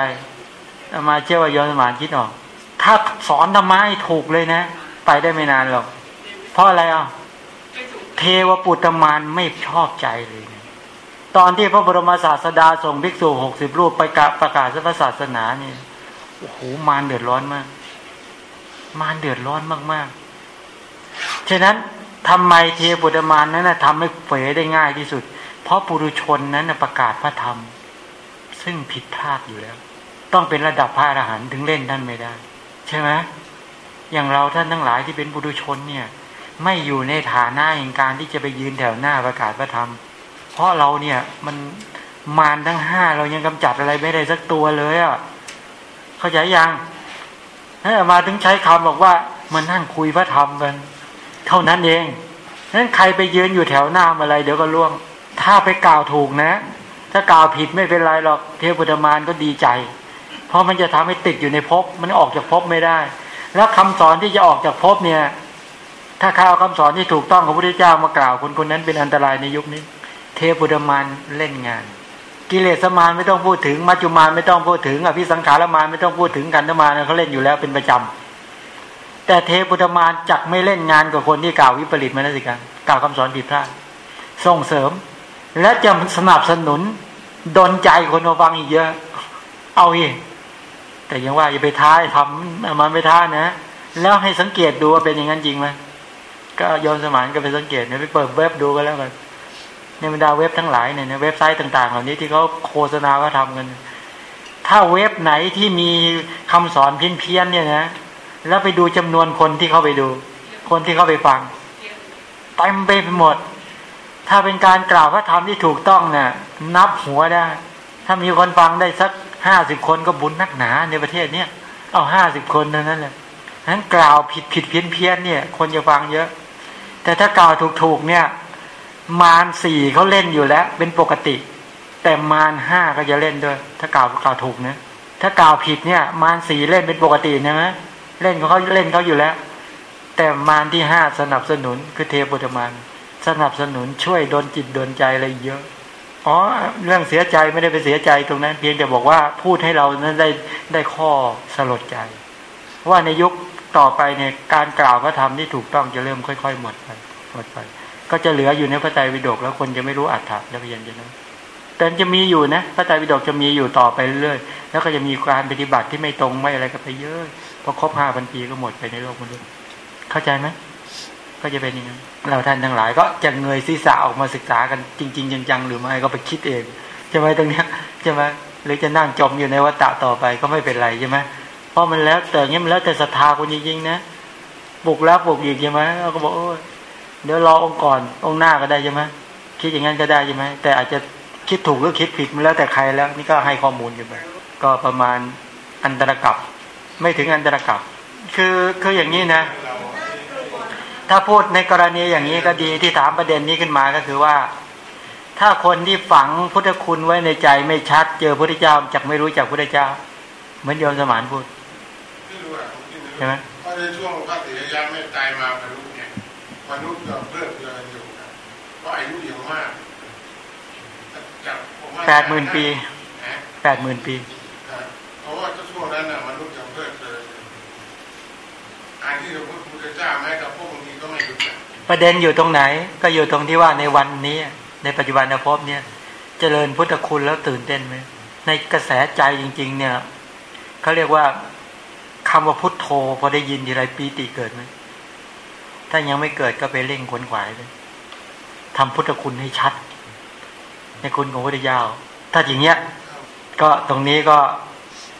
มาเชื่อว่ายอนสมานคิดออก ถ้าสอนธรรมะให้ถูกเลยนะ ไปได้ไม่นานหรอก เพราะอะไรอะเทวปุตตมานไม่ชอบใจเลยนะตอนที่พระบรมศาสดาส่งภิกษุหกสิบรูปไปกะประกาศพระศาสนาเนี่ยโอ้โหมารเดือดร้อนมาก มารเดือดร้อนมากๆ ฉะนั้นทำไมเทวปุตตมานนั้นนะทำให้เฟได้ง่ายที่สุด เพราะปุรุชนนั้นนะประกาศพระธรรม ซึ่งผิดพลาดอยู่แล้ว ต้องเป็นระดับพระอรหันต์ถึงเล่นท่านไม่ได้ ใช่ไหมอย่างเราท่านทั้งหลายที่เป็นปุถุชนเนี่ย ไม่อยู่ในฐานะแห่งการที่จะไปยืนแถวหน้าประกาศพระธรรม เพราะเราเนี่ยมันมารทั้งห้าเรายังกำจัดอะไรไม่ได้สักตัวเลยอะเข้าใจยังให้มาถึงใช้คำบอกว่ามันนั่งคุยพระธรรมกัน เท่านั้นเองนั้นใครไปยืนอยู่แถวหน้าอะไร เดี๋ยวก็ล่วง ถ้าไปกล่าวถูกนะ ถ้ากล่าวผิดไม่เป็นไรหรอกเทพบุตรมารก็ดีใจ เพราะมันจะทำให้ติดอยู่ในภพมันออกจากภพไม่ได้ แล้วคำสอนที่จะออกจากภพเนี่ย ถ้าข้าคำสอนที่ถูกต้องของพระพุทธเจ้ามากล่าวคนคนนั้นเป็นอันตรายในยุคนี้ เทพบุตรมารเล่นงาน กิเลสมารไม่ต้องพูดถึงมัจจุมารไม่ต้องพูดถึงอภิสังขารมารไม่ต้องพูดถึงกันธมารเขาเล่นอยู่แล้วเป็นประจำ แต่เทพุตมารจักไม่เล่นงานกับคนที่กล่าววิปริตมนะสิกันกล่าวคำสอนผิดพลาดส่งเสริม และจะสนับสนุนดนใจคนฟังอีกเยอะ เอาอีกแต่ยังว่าอย่าไปท้าทำมันไม่ท้านะ แล้วให้สังเกตดูว่าเป็นอย่างนั้นจริงไหมก็ยอมสมานก็ไปสังเกตเนี่ยไปเปิดเว็บดูกันแล้วกันในบรรดาเว็บทั้งหลายเนี่ยเว็บไซต์ต่าง ๆ เหล่านี้ที่เขาโฆษณาว่าทำกัน ถ้าเว็บไหนที่มีคำสอนเพี้ยนๆเนี่ยนะ แล้วไปดูจำนวนคนที่เข้าไปดู คนที่เข้าไปฟังเต็มไปหมด ถ้าเป็นการกล่าวพระธรรมที่ถูกต้องเนี่ยนับหัวได้ ถ้ามีคนฟังได้สักห้าสิบคนก็บุญนักหนาในประเทศเนี้ยเอาห้าสิบคนเท่านั้นแหละนั้นกล่าวผิดผิดเพี้ยนเพี้ยนเนี่ย คนจะฟังเยอะ แต่ถ้ากล่าวถูกถูกเนี่ย มารสี่เขาเล่นอยู่แล้ว เป็นปกติ แต่มารห้าก็จะเล่นด้วย ถ้ากล่าวกล่าวถูกนะถ้ากล่าวผิดเนี่ย มารสี่เล่นเป็นปกตินะไหม เล่นเขาเล่นเขาอยู่แล้ว แต่มารที่ห้าสนับสนุนคือเทพุทธมารสนับสนุนช่วยโดนจิตโดนใจอะไรเยอะอ๋อเรื่องเสียใจไม่ได้ไปเสียใจตรงนั้น เพียงแต่บอกว่าพูดให้เรานั้นได้ได้ข้อสลดใจ ว่าในยุคต่อไปเนี่ยการกล่าวพระธรรมที่ถูกต้องจะเริ่มค่อย ๆ หมดไปหมดไป ก็จะเหลืออยู่ในพระไตรปิฎกแล้วคนจะไม่รู้อัฏฐะและพยัญชนะแต่จะมีอยู่นะ พระไตรปิฎกจะมีอยู่ต่อไปเรื่อยแล้วก็จะมีการปฏิบัติที่ไม่ตรงไม่อะไรก็ไปเยอะ พอครบห้าพันปีก็หมดไปในโลกมนุษย์เข้าใจไหมก็จะเป็นอย่างนั้นเราท่านทั้งหลาย ก็จะเงยศีรษะออกมาศึกษากันจริง ๆ จังๆหรือไม่ก็ไปคิดเองใช่ไหมตรงเนี้ยใช่ไหมหรือจะนั่งจมอยู่ในวัฏฏะต่อไปก็ไม่เป็นไรใช่ไหมเพราะมันแล้วแต่เงี้ยมันแล้วแต่ศรัทธาคนจริงๆนะปลุกแล้วปลุกอีกใช่ไหมเราก็บอกโอ้เดี๋ยวรอองค์ก่อนองค์หน้าก็ได้ใช่ไหมคิดอย่างนั้นก็ได้ใช่ไหมแต่อาจจะคิดถูกหรือคิดผิดมันแล้วแต่ใครแล้ว นี่ก็ให้ข้อมูลกันไปก็ประมาณอันตรกับ ไม่ถึงอันตรกับคือคืออย่างนี้นะ ถ้าพูดในกรณีอย่างนี้ก็ดีที่ถามประเด็นนี้ขึ้นมาก็คือว่า ถ้าคนที่ฝังพุทธคุณไว้ในใจไม่ชัด เจอพระพุทธเจ้าจักไม่รู้จักพระพุทธเจ้า เหมือนโยมสมานพูดใช่ไหมเพราะในช่วงพระติยาไม่ตายมาบรรลุเนี่ยมนุษย์ก็เพิ่มเติมอยู่นะเพราะอายุยังมากจากผมว่าแปดหมื่นปีนะแปดหมื่นปีเพราะว่าช่วงนั้นน่ะมนุษย์ยังเพิ่มเติมอยู่อัน ที่พระพุทธเจ้าแม้แต่พวกบางทีก็ไม่รู้จักประเด็นอยู่ตรงไหน ก็อยู่ตรงที่ว่าในวันนี้ ในปัจจุบันภพเนี่ย เจริญพุทธคุณแล้วตื่นเต้นไหมในกระแสใจจริง ๆ เนี่ยเขาเรียกว่าคำว่าพุทโธพอได้ยินทีไรปีติเกิดไหมถ้ายังไม่เกิดก็ไปเร่งขวนขวายเลยทำพุทธคุณให้ชัด ในคุณของพระพุทธเจ้าถ้าอย่างเงี้ย ก็ตรงนี้ก็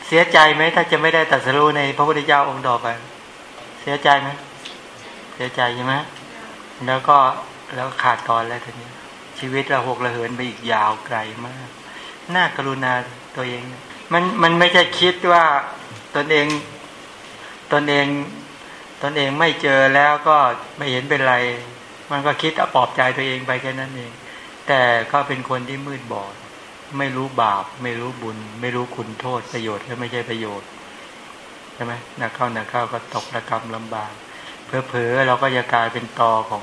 เสียใจไหมถ้าจะไม่ได้ตรัสรู้ในพระพุทธเจ้าองค์ต่อไป เสียใจไหมเสียใจใช่ไหมแล้วก็แล้วขาดตอนแล้วทีนี้ ชีวิตเราหกระเหินไปอีกยาวไกลมาก น่ากรุณาตัวเอง มันมันไม่ใช่คิดว่าตนเองตนเองตนเองไม่เจอแล้วก็ไม่เห็นเป็นไร มันก็คิดปลอบใจตัวเองไปแค่นั้นเอง แต่เขาเป็นคนที่มืดบอด ไม่รู้บาป ไม่รู้บุญ ไม่รู้คุณโทษประโยชน์และไม่ใช่ประโยชน์ ใช่ไหมหนักเข้าหนักเข้าก็ตกระกรรมลำบากเพอๆเราก็จะกลายเป็นตอของ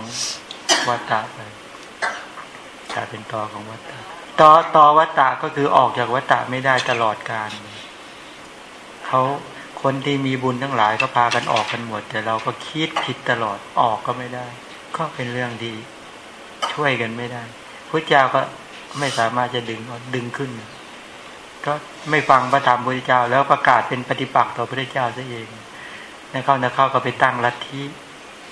วัฏฏะไปกลายเป็นตอของวัฏฏะตอตอวัฏฏะก็คือออกจากวัฏฏะไม่ได้ตลอดการเขาคนที่มีบุญทั้งหลายก็พากันออกกันหมด แต่เราก็คิดผิดตลอดออกก็ไม่ได้ ก็เป็นเรื่องที่ช่วยกันไม่ได้พระเจ้าก็ไม่สามารถจะดึงดึงขึ้น ก็ไม่ฟังพระธรรมพระเจ้า แล้วประกาศเป็นปฏิปักษ์ต่อพระเจ้าซะเองนักเข้านักเข้าก็ไปตั้งลัทธิ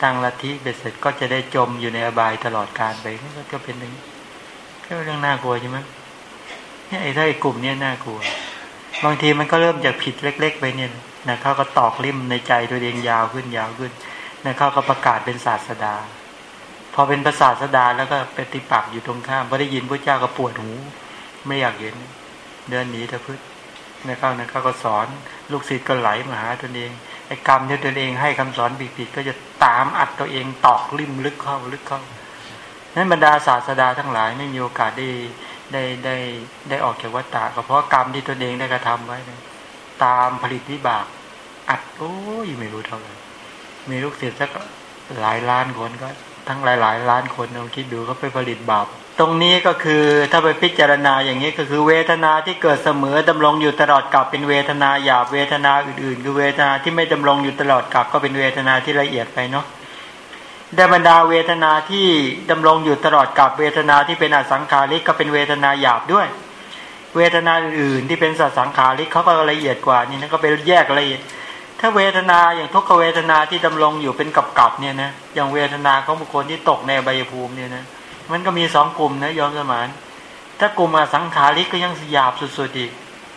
ตั้งลัทธิเบ็ดเสร็จก็จะได้จมอยู่ในอบายตลอดการไปก็เป็นเรื่งก็เรื่องน่ากลัวใช่ไหมเนี่ยไอ้ถ้าไอ้กลุ่มเนี้ยน่ากลัว บางทีมันก็เริ่มจากผิดเล็ก ๆ ไปเนี่ยนะเขาก็ตอกลิ่มในใจตัวเองยาวขึ้นยาวขึ้นนะเขาก็ประกาศเป็นศาสดา พอเป็นศาสดาแล้วก็ปฏิปักษ์อยู่ตรงข้ามพอได้ยินพระเจ้าก็ปวดหู ไม่อยากเห็น เดินหนีตะพืชนะเขานะเขาก็สอน ลูกศิษย์ก็ไหลมาหาตัวเองไอ้กรรมที่ตัวเองให้คำสอนผิดๆก็จะตามอัดตัวเองตอกลิ่มลึกเข้าลึกเข้านั้นบรรดาศาสดาทั้งหลายไม่มีโอกาสได้ได้ได้ได้ออกจากวัฏฏะก็เพราะกรรมที่ตัวเองได้กระทำไว้ ตามผลิตวิบาก อัดโอ้ยไม่รู้เท่าไหร่มีลูกศิษย์สักหลายล้านคนก็ ทั้งหลายหลายล้านคนลองคิดดูเขาไปผลิตบาป ตรงนี้ก็คือถ้าไปพิจารณาอย่างนี้ก็คือเวทนาที่เกิดเสมอดำรงอยู่ตลอดกับเป็นเวทนาหยาบเวทนาอื่นๆ คือเวทนาที่ไม่ดำรงอยู่ตลอดกับก็เป็นเวทนาที่ละเอียดไปเนาะได้บรรดาเวทนาที่ดำรงอยู่ตลอดกับเวทนาที่เป็นอสังขาริกก็เป็นเวทนาหยาบด้วย เวทนาอื่นๆที่เป็นสัสังขาริกเขาก็ละเอียดกว่านี่นะก็เป็นแยกละเอียด ถ้าเวทนาอย่างทุกขเวทนาที่ดำรงอยู่เป็นกับกับเนี่ยนะอย่างเวทนาของบุคคลที่ตกในใบภูมิเนี่ยนะ มันก็มีสองกลุ่มนะยอมสมานถ้ากลุ่มอสังขาริกก็ยังหยาบสุดๆอีก